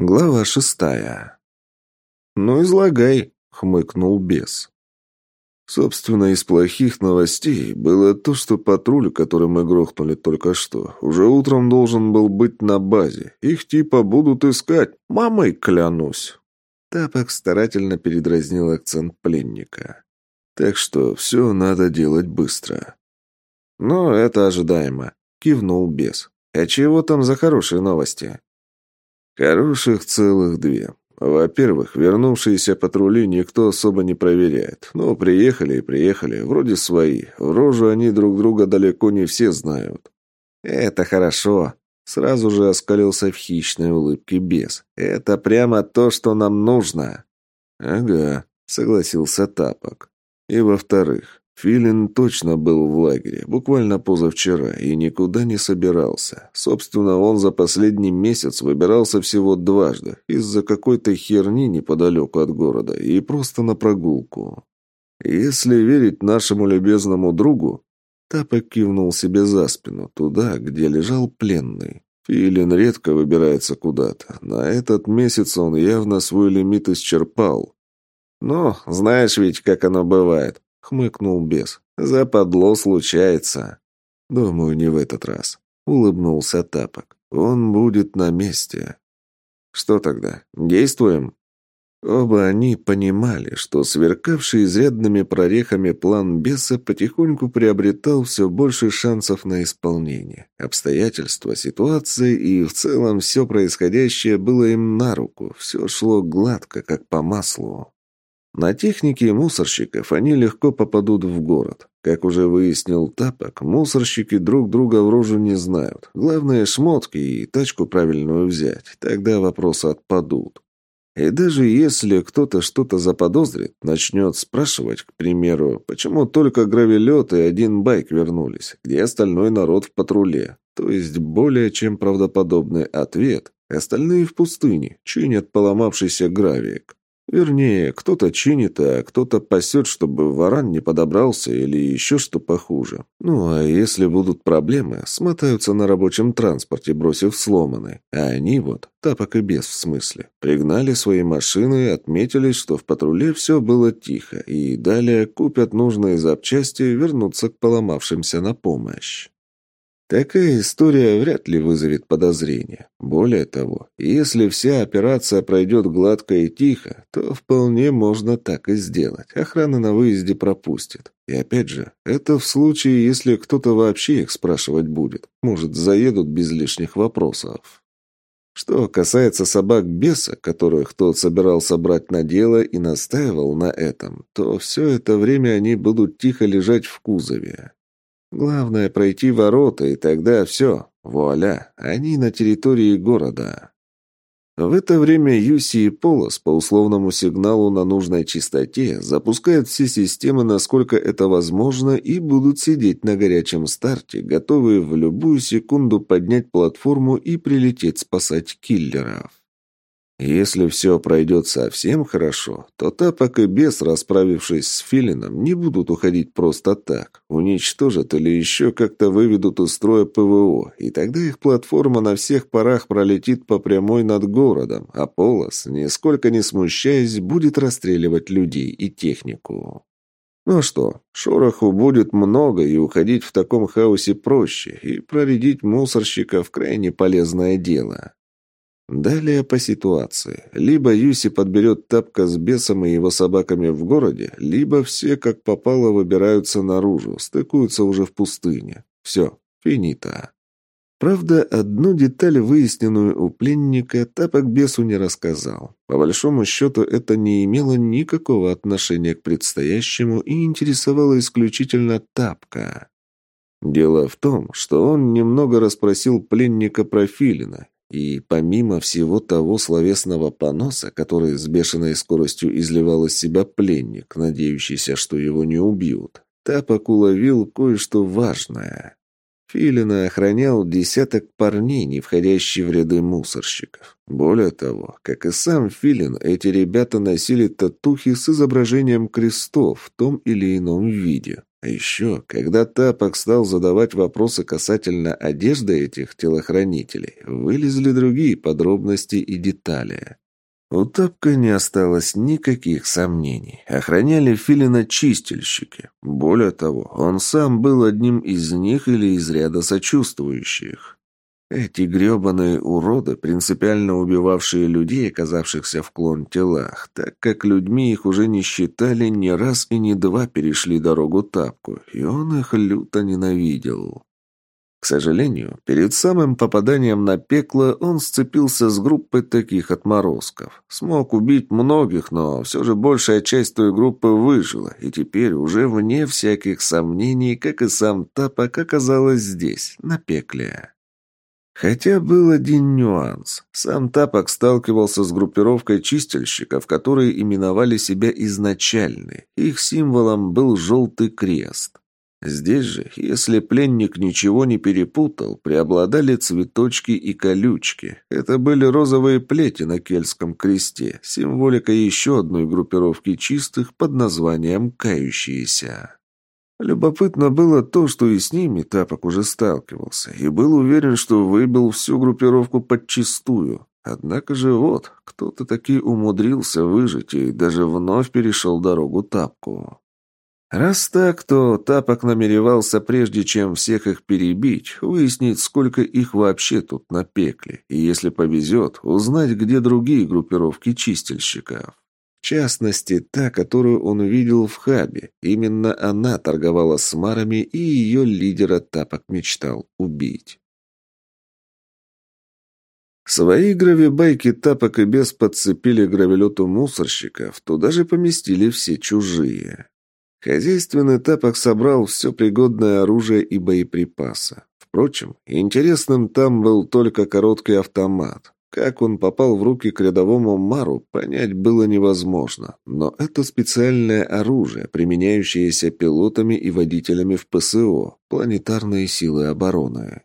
Глава шестая. «Ну, излагай», — хмыкнул бес. Собственно, из плохих новостей было то, что патруль, который мы грохнули только что, уже утром должен был быть на базе. Их типа будут искать. Мамой клянусь. Тапок старательно передразнил акцент пленника. Так что все надо делать быстро. «Ну, это ожидаемо», — кивнул бес. «А чего там за хорошие новости?» Хороших целых две. Во-первых, вернувшиеся патрули никто особо не проверяет. Ну, приехали и приехали, вроде свои. В рожу они друг друга далеко не все знают. Это хорошо. Сразу же оскалился в хищной улыбке бес. Это прямо то, что нам нужно. Ага, согласился Тапок. И во-вторых, Филин точно был в лагере, буквально позавчера, и никуда не собирался. Собственно, он за последний месяц выбирался всего дважды, из-за какой-то херни неподалеку от города, и просто на прогулку. Если верить нашему любезному другу, Тапок кивнул себе за спину, туда, где лежал пленный. Филин редко выбирается куда-то. На этот месяц он явно свой лимит исчерпал. «Ну, знаешь ведь, как оно бывает», хмыкнул бес. «Западло случается». «Думаю, не в этот раз», — улыбнулся Тапок. «Он будет на месте». «Что тогда? Действуем?» Оба они понимали, что сверкавший изрядными прорехами план беса потихоньку приобретал все больше шансов на исполнение. Обстоятельства, ситуация и в целом все происходящее было им на руку. Все шло гладко, как по маслу. На технике мусорщиков они легко попадут в город. Как уже выяснил Тапок, мусорщики друг друга в рожу не знают. Главное – шмотки и тачку правильную взять. Тогда вопросы отпадут. И даже если кто-то что-то заподозрит, начнет спрашивать, к примеру, почему только гравелет и один байк вернулись, где остальной народ в патруле. То есть более чем правдоподобный ответ – остальные в пустыне, чинят поломавшийся гравик. Вернее, кто-то чинит, а кто-то пасет, чтобы варан не подобрался или еще что похуже. Ну, а если будут проблемы, смотаются на рабочем транспорте, бросив сломанный. А они вот, тапок и без в смысле, пригнали свои машины, отметились, что в патруле все было тихо, и далее купят нужные запчасти и вернутся к поломавшимся на помощь. Такая история вряд ли вызовет подозрения. Более того, если вся операция пройдет гладко и тихо, то вполне можно так и сделать. Охрана на выезде пропустит. И опять же, это в случае, если кто-то вообще их спрашивать будет. Может, заедут без лишних вопросов. Что касается собак-беса, которых тот собирался брать на дело и настаивал на этом, то все это время они будут тихо лежать в кузове. Главное пройти ворота, и тогда все, вуаля, они на территории города. В это время Юси и Полос по условному сигналу на нужной частоте запускают все системы, насколько это возможно, и будут сидеть на горячем старте, готовые в любую секунду поднять платформу и прилететь спасать киллеров. Если все пройдет совсем хорошо, то Тапок и Бес, расправившись с Филином, не будут уходить просто так. Уничтожат или еще как-то выведут из строя ПВО, и тогда их платформа на всех парах пролетит по прямой над городом, а Полос, нисколько не смущаясь, будет расстреливать людей и технику. Ну что, шороху будет много, и уходить в таком хаосе проще, и проредить мусорщиков крайне полезное дело. Далее по ситуации. Либо Юси подберет тапка с бесом и его собаками в городе, либо все, как попало, выбираются наружу, стыкуются уже в пустыне. Все, финита. Правда, одну деталь, выясненную у пленника, тапок бесу не рассказал. По большому счету, это не имело никакого отношения к предстоящему и интересовало исключительно тапка. Дело в том, что он немного расспросил пленника про Филина и помимо всего того словесного поноса, который с бешеной скоростью изливал из себя пленник, надеющийся, что его не убьют, Тапок уловил кое-что важное. Филина охранял десяток парней, не входящие в ряды мусорщиков. Более того, как и сам Филин, эти ребята носили татухи с изображением крестов в том или ином виде. А еще, когда Тапок стал задавать вопросы касательно одежды этих телохранителей, вылезли другие подробности и детали. У Тапка не осталось никаких сомнений. Охраняли Филина чистильщики. Более того, он сам был одним из них или из ряда сочувствующих. Эти гребаные уроды, принципиально убивавшие людей, оказавшихся в клон телах, так как людьми их уже не считали, ни раз и ни два перешли дорогу тапку, и он их люто ненавидел. К сожалению, перед самым попаданием на пекло он сцепился с группой таких отморозков. Смог убить многих, но все же большая часть той группы выжила, и теперь уже вне всяких сомнений, как и сам Тапок оказалась здесь, на пекле. Хотя был один нюанс. Сам Тапок сталкивался с группировкой чистильщиков, которые именовали себя изначальны. Их символом был желтый крест. Здесь же, если пленник ничего не перепутал, преобладали цветочки и колючки. Это были розовые плети на кельтском кресте, символика еще одной группировки чистых под названием «Кающиеся». Любопытно было то, что и с ними Тапок уже сталкивался, и был уверен, что выбил всю группировку подчистую. Однако же вот, кто-то таки умудрился выжить и даже вновь перешел дорогу Тапку. Раз так, то Тапок намеревался, прежде чем всех их перебить, выяснить, сколько их вообще тут напекли, и, если повезет, узнать, где другие группировки чистильщиков. Частности, та, которую он видел в хабе. Именно она торговала с марами, и ее лидера Тапок мечтал убить. Свои гравибайки Тапок и Бес подцепили гравелету мусорщиков, туда же поместили все чужие. Хозяйственный Тапок собрал все пригодное оружие и боеприпасы. Впрочем, интересным там был только короткий автомат. Как он попал в руки к рядовому Мару, понять было невозможно. Но это специальное оружие, применяющееся пилотами и водителями в ПСО, планетарные силы обороны.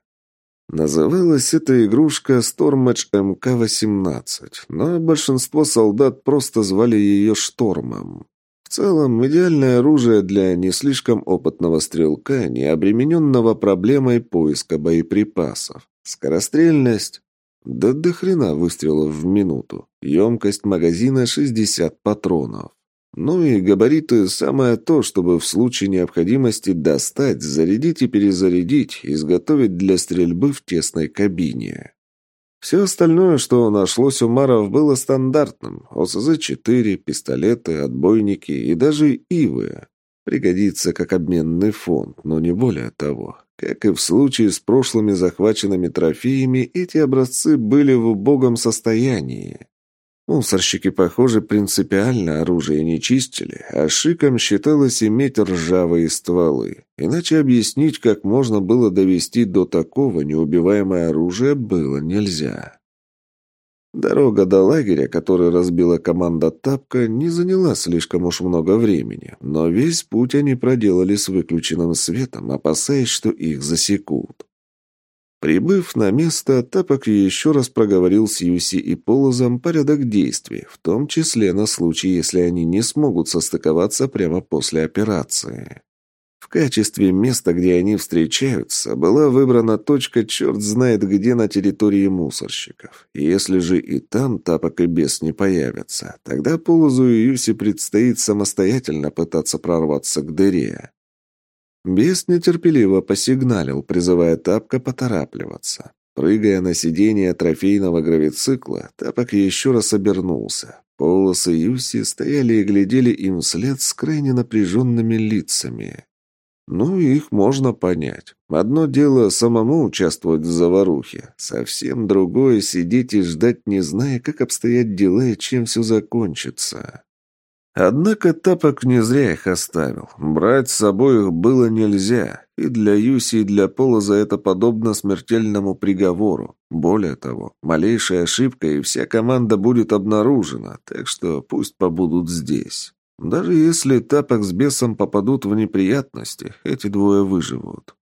Называлась эта игрушка Stormage МК-18, но большинство солдат просто звали ее Штормом. В целом, идеальное оружие для не слишком опытного стрелка, не обремененного проблемой поиска боеприпасов. Скорострельность, да до хрена выстрелов в минуту. Емкость магазина 60 патронов. Ну и габариты самое то, чтобы в случае необходимости достать, зарядить и перезарядить, изготовить для стрельбы в тесной кабине. Все остальное, что нашлось у Маров, было стандартным. ОСЗ-4, пистолеты, отбойники и даже ивы. Пригодится как обменный фонд, но не более того. Как и в случае с прошлыми захваченными трофеями, эти образцы были в убогом состоянии. Мусорщики, похоже, принципиально оружие не чистили, а шиком считалось иметь ржавые стволы. Иначе объяснить, как можно было довести до такого неубиваемое оружие, было нельзя. Дорога до лагеря, который разбила команда Тапка, не заняла слишком уж много времени, но весь путь они проделали с выключенным светом, опасаясь, что их засекут. Прибыв на место, Тапок еще раз проговорил с Юси и Полозом порядок действий, в том числе на случай, если они не смогут состыковаться прямо после операции. Качестве места, где они встречаются, была выбрана точка черт знает где на территории мусорщиков. если же и там тапок и бес не появятся, тогда Полозу и Юси предстоит самостоятельно пытаться прорваться к дыре. Бес нетерпеливо посигналил, призывая Тапка поторапливаться. Прыгая на сиденье трофейного гравицикла, Тапок еще раз обернулся. Полосы Юси стояли и глядели им вслед с крайне напряженными лицами. Ну, их можно понять. Одно дело самому участвовать в заварухе, совсем другое — сидеть и ждать, не зная, как обстоят дела и чем все закончится. Однако Тапок не зря их оставил. Брать с собой их было нельзя. И для Юси, и для Полоза это подобно смертельному приговору. Более того, малейшая ошибка, и вся команда будет обнаружена, так что пусть побудут здесь. Даже если Тапок с бесом попадут в неприятности, эти двое выживут.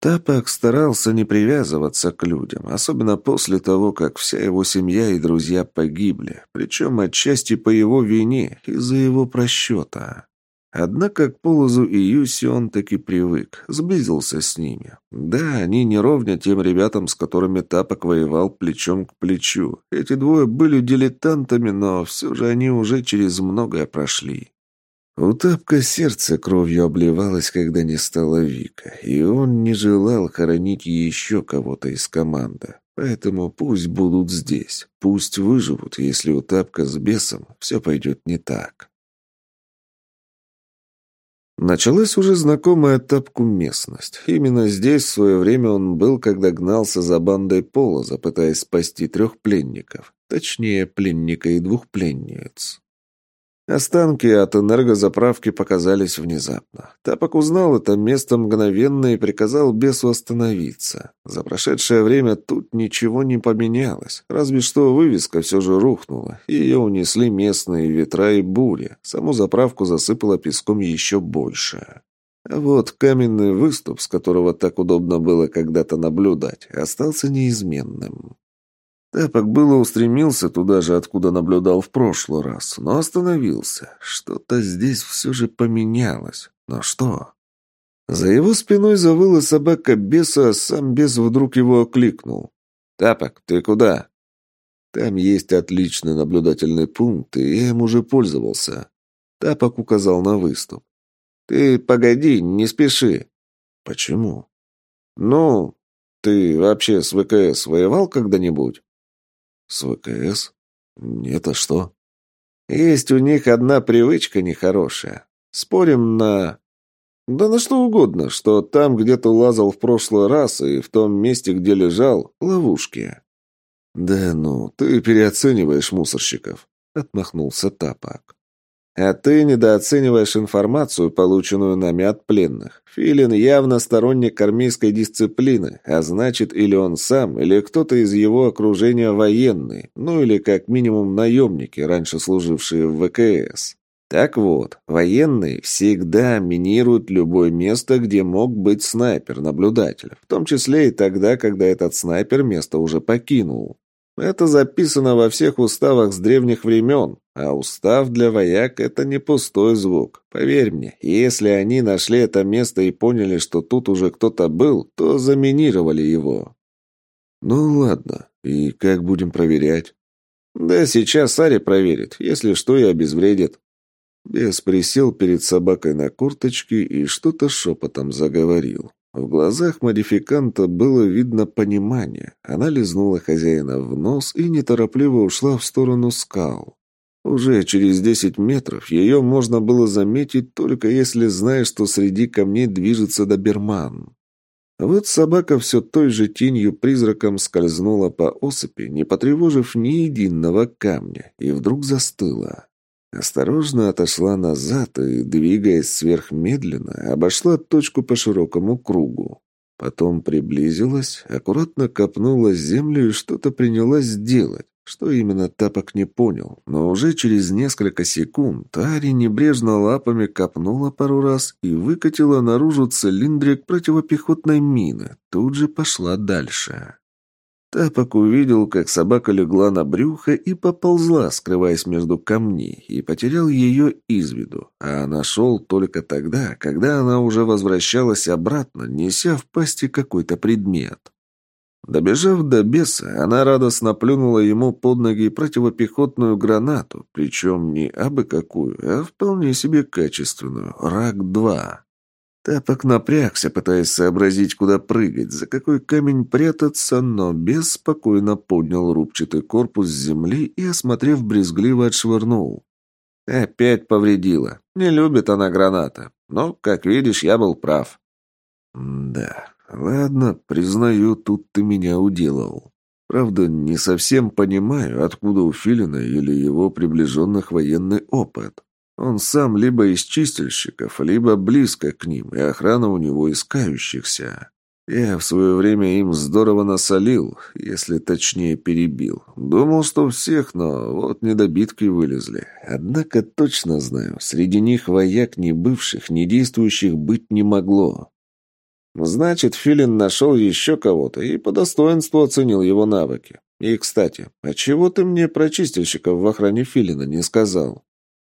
Тапок старался не привязываться к людям, особенно после того, как вся его семья и друзья погибли, причем отчасти по его вине, из-за его просчета. Однако к Полозу и Юси он таки привык, сблизился с ними. Да, они не тем ребятам, с которыми Тапок воевал плечом к плечу. Эти двое были дилетантами, но все же они уже через многое прошли. У Тапка сердце кровью обливалось, когда не стало Вика, и он не желал хоронить еще кого-то из команды. Поэтому пусть будут здесь, пусть выживут, если у Тапка с бесом все пойдет не так. Началась уже знакомая Тапку местность. Именно здесь в свое время он был, когда гнался за бандой Полоза, пытаясь спасти трех пленников. Точнее, пленника и двух пленниц. Останки от энергозаправки показались внезапно. Тапок узнал это место мгновенно и приказал бесу остановиться. За прошедшее время тут ничего не поменялось, разве что вывеска все же рухнула. Ее унесли местные ветра и бури. Саму заправку засыпало песком еще больше. А вот каменный выступ, с которого так удобно было когда-то наблюдать, остался неизменным. Тапок было устремился туда же, откуда наблюдал в прошлый раз, но остановился. Что-то здесь все же поменялось. Но что? За его спиной завыла собака беса, а сам бес вдруг его окликнул. «Тапок, ты куда?» «Там есть отличный наблюдательный пункт, и я им уже пользовался». Тапок указал на выступ. «Ты погоди, не спеши». «Почему?» «Ну, ты вообще с ВКС воевал когда-нибудь?» «С ВКС? Нет, а что?» «Есть у них одна привычка нехорошая. Спорим на...» «Да на что угодно, что там где-то лазал в прошлый раз и в том месте, где лежал, ловушки». «Да ну, ты переоцениваешь мусорщиков», — отмахнулся Тапок. А ты недооцениваешь информацию, полученную нами от пленных. Филин явно сторонник армейской дисциплины, а значит, или он сам, или кто-то из его окружения военный, ну или как минимум наемники, раньше служившие в ВКС. Так вот, военные всегда минируют любое место, где мог быть снайпер-наблюдатель, в том числе и тогда, когда этот снайпер место уже покинул. Это записано во всех уставах с древних времен, а устав для вояк – это не пустой звук. Поверь мне, если они нашли это место и поняли, что тут уже кто-то был, то заминировали его. Ну ладно, и как будем проверять? Да сейчас Ари проверит, если что и обезвредит. Бес присел перед собакой на курточке и что-то шепотом заговорил. В глазах модификанта было видно понимание. Она лизнула хозяина в нос и неторопливо ушла в сторону скал. Уже через десять метров ее можно было заметить, только если знаешь, что среди камней движется доберман. вот собака все той же тенью призраком скользнула по осыпи, не потревожив ни единого камня, и вдруг застыла. Осторожно отошла назад и, двигаясь сверхмедленно, обошла точку по широкому кругу. Потом приблизилась, аккуратно копнула землю и что-то принялась делать. Что именно Тапок не понял, но уже через несколько секунд Ари небрежно лапами копнула пару раз и выкатила наружу цилиндрик противопехотной мины. Тут же пошла дальше. Тапок увидел, как собака легла на брюхо и поползла, скрываясь между камней, и потерял ее из виду, а нашел только тогда, когда она уже возвращалась обратно, неся в пасти какой-то предмет. Добежав до беса, она радостно плюнула ему под ноги противопехотную гранату, причем не абы какую, а вполне себе качественную, РАК-2. Тапок напрягся, пытаясь сообразить, куда прыгать, за какой камень прятаться, но бес спокойно поднял рубчатый корпус с земли и, осмотрев, брезгливо отшвырнул. Опять повредила. Не любит она граната. Но, как видишь, я был прав. Да, ладно, признаю, тут ты меня уделал. Правда, не совсем понимаю, откуда у Филина или его приближенных военный опыт. Он сам либо из чистильщиков, либо близко к ним, и охрана у него искающихся. Я в свое время им здорово насолил, если точнее перебил. Думал, что всех, но вот недобитки вылезли. Однако точно знаю, среди них вояк ни бывших, ни действующих быть не могло. Значит, Филин нашел еще кого-то и по достоинству оценил его навыки. И, кстати, а чего ты мне про чистильщиков в охране Филина не сказал?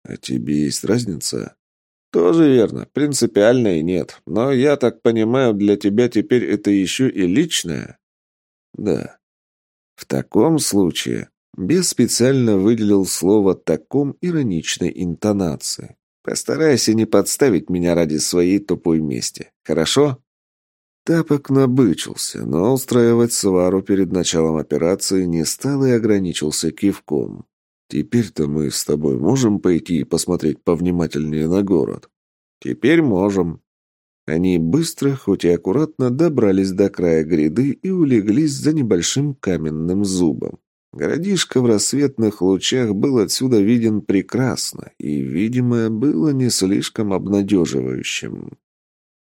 «А тебе есть разница?» «Тоже верно. Принципиальной нет. Но, я так понимаю, для тебя теперь это еще и личное?» «Да». «В таком случае...» Без специально выделил слово «таком» ироничной интонации. «Постарайся не подставить меня ради своей тупой мести. Хорошо?» Тапок набычился, но устраивать свару перед началом операции не стал и ограничился кивком. «Теперь-то мы с тобой можем пойти и посмотреть повнимательнее на город?» «Теперь можем». Они быстро, хоть и аккуратно, добрались до края гряды и улеглись за небольшим каменным зубом. Городишко в рассветных лучах был отсюда виден прекрасно и, видимо, было не слишком обнадеживающим.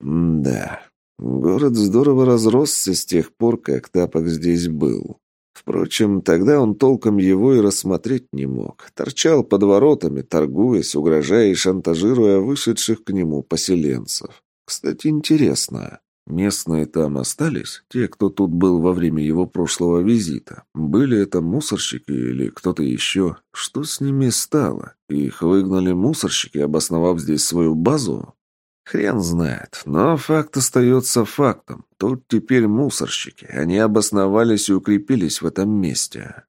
М да, город здорово разросся с тех пор, как Тапок здесь был. Впрочем, тогда он толком его и рассмотреть не мог. Торчал под воротами, торгуясь, угрожая и шантажируя вышедших к нему поселенцев. Кстати, интересно, местные там остались? Те, кто тут был во время его прошлого визита? Были это мусорщики или кто-то еще? Что с ними стало? Их выгнали мусорщики, обосновав здесь свою базу? Хрен знает, но факт остается фактом. Тут теперь мусорщики. Они обосновались и укрепились в этом месте.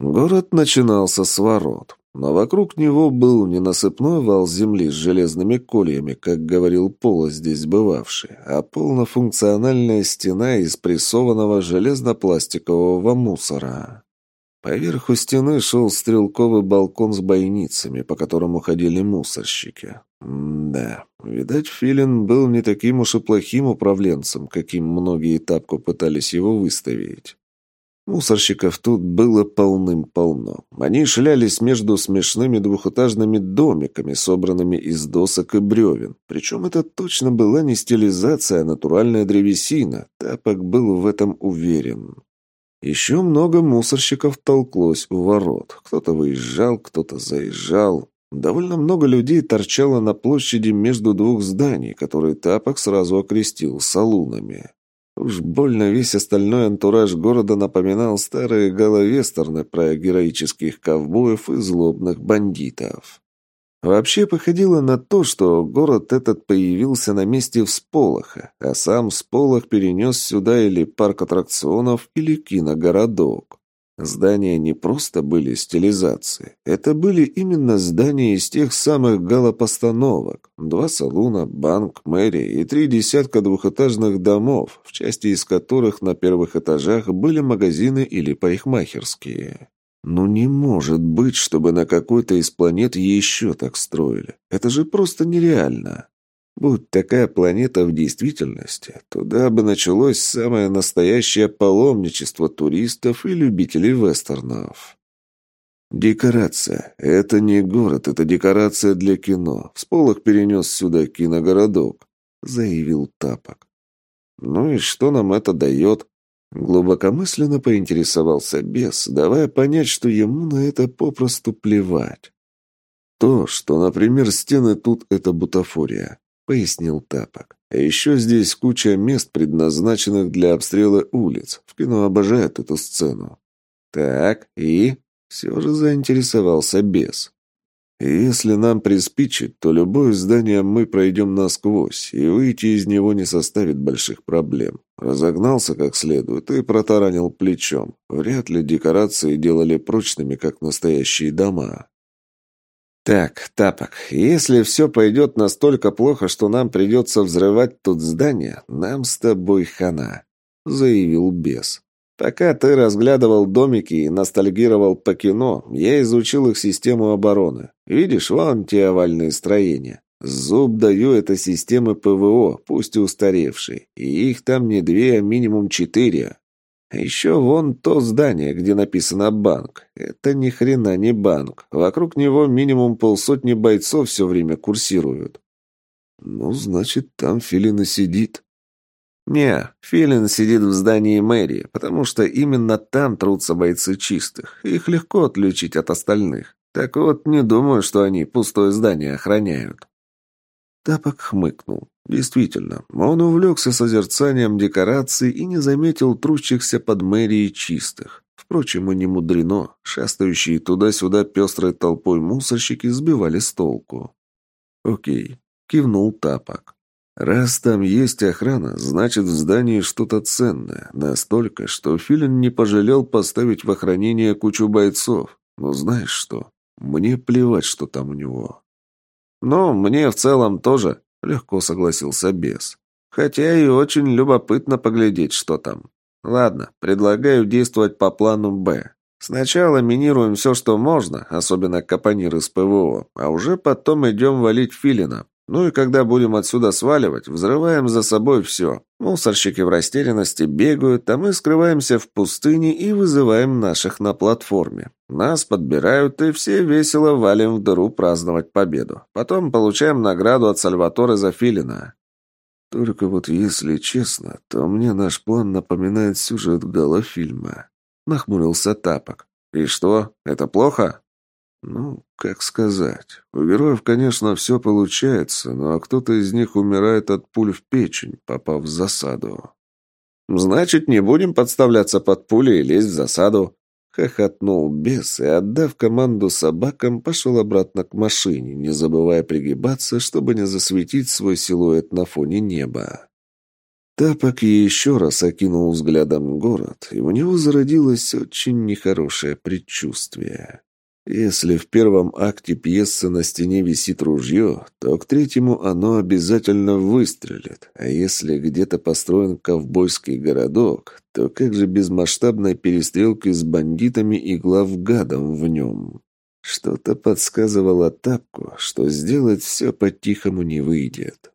Город начинался с ворот, но вокруг него был не насыпной вал земли с железными кольями, как говорил Пола здесь бывавший, а полнофункциональная стена из прессованного железно-пластикового мусора. Поверху стены шел стрелковый балкон с бойницами, по которому ходили мусорщики. Да, видать, Филин был не таким уж и плохим управленцем, каким многие тапку пытались его выставить. Мусорщиков тут было полным-полно. Они шлялись между смешными двухэтажными домиками, собранными из досок и бревен. Причем это точно была не стилизация, а натуральная древесина. Тапок был в этом уверен. Еще много мусорщиков толклось у ворот. Кто-то выезжал, кто-то заезжал. Довольно много людей торчало на площади между двух зданий, которые Тапок сразу окрестил салунами. Уж больно весь остальной антураж города напоминал старые головестерны про героических ковбоев и злобных бандитов. Вообще походило на то, что город этот появился на месте всполоха, а сам всполох перенес сюда или парк аттракционов, или киногородок. Здания не просто были стилизации. Это были именно здания из тех самых галопостановок. Два салуна, банк, мэрия и три десятка двухэтажных домов, в части из которых на первых этажах были магазины или парикмахерские. Ну не может быть, чтобы на какой-то из планет еще так строили. Это же просто нереально. Будь такая планета в действительности, туда бы началось самое настоящее паломничество туристов и любителей вестернов. Декорация. Это не город, это декорация для кино. Всполох перенес сюда киногородок, заявил Тапок. Ну и что нам это дает? Глубокомысленно поинтересовался бес, давая понять, что ему на это попросту плевать. То, что, например, стены тут — это бутафория, пояснил Тапок. А еще здесь куча мест, предназначенных для обстрела улиц. В кино обожают эту сцену. Так, и... Все же заинтересовался бес. Если нам приспичит, то любое здание мы пройдем насквозь, и выйти из него не составит больших проблем. Разогнался как следует и протаранил плечом. Вряд ли декорации делали прочными, как настоящие дома. «Так, Тапок, если все пойдет настолько плохо, что нам придется взрывать тут здание, нам с тобой хана», — заявил бес. Пока ты разглядывал домики и ностальгировал по кино, я изучил их систему обороны. Видишь, вон те овальные строения. Зуб даю, это системы ПВО, пусть и устаревшие. И их там не две, а минимум четыре. Еще вон то здание, где написано «банк». Это ни хрена не банк. Вокруг него минимум полсотни бойцов все время курсируют. Ну, значит, там Филина сидит. «Не, Филин сидит в здании мэрии, потому что именно там трутся бойцы чистых. Их легко отличить от остальных. Так вот, не думаю, что они пустое здание охраняют». Тапок хмыкнул. Действительно, он увлекся созерцанием декораций и не заметил трущихся под мэрией чистых. Впрочем, и не мудрено. Шастающие туда-сюда пестрой толпой мусорщики сбивали с толку. «Окей», — кивнул Тапок. «Раз там есть охрана, значит, в здании что-то ценное. Настолько, что Филин не пожалел поставить в охранение кучу бойцов. Но знаешь что? Мне плевать, что там у него». «Ну, мне в целом тоже», — легко согласился бес. «Хотя и очень любопытно поглядеть, что там. Ладно, предлагаю действовать по плану «Б». Сначала минируем все, что можно, особенно капониры с ПВО, а уже потом идем валить Филина. Ну и когда будем отсюда сваливать, взрываем за собой все. Мусорщики в растерянности бегают, а мы скрываемся в пустыне и вызываем наших на платформе. Нас подбирают, и все весело валим в дыру праздновать победу. Потом получаем награду от Сальваторе за Филина. Только вот если честно, то мне наш план напоминает сюжет голофильма. Нахмурился Тапок. «И что, это плохо?» «Ну, как сказать. У героев, конечно, все получается, но кто-то из них умирает от пуль в печень, попав в засаду». «Значит, не будем подставляться под пули и лезть в засаду», — хохотнул бес и, отдав команду собакам, пошел обратно к машине, не забывая пригибаться, чтобы не засветить свой силуэт на фоне неба. Тапок еще раз окинул взглядом город, и у него зародилось очень нехорошее предчувствие. Если в первом акте пьесы на стене висит ружье, то к третьему оно обязательно выстрелит, а если где-то построен ковбойский городок, то как же без масштабной перестрелки с бандитами и главгадом в нем? Что-то подсказывало Тапку, что сделать все по-тихому не выйдет.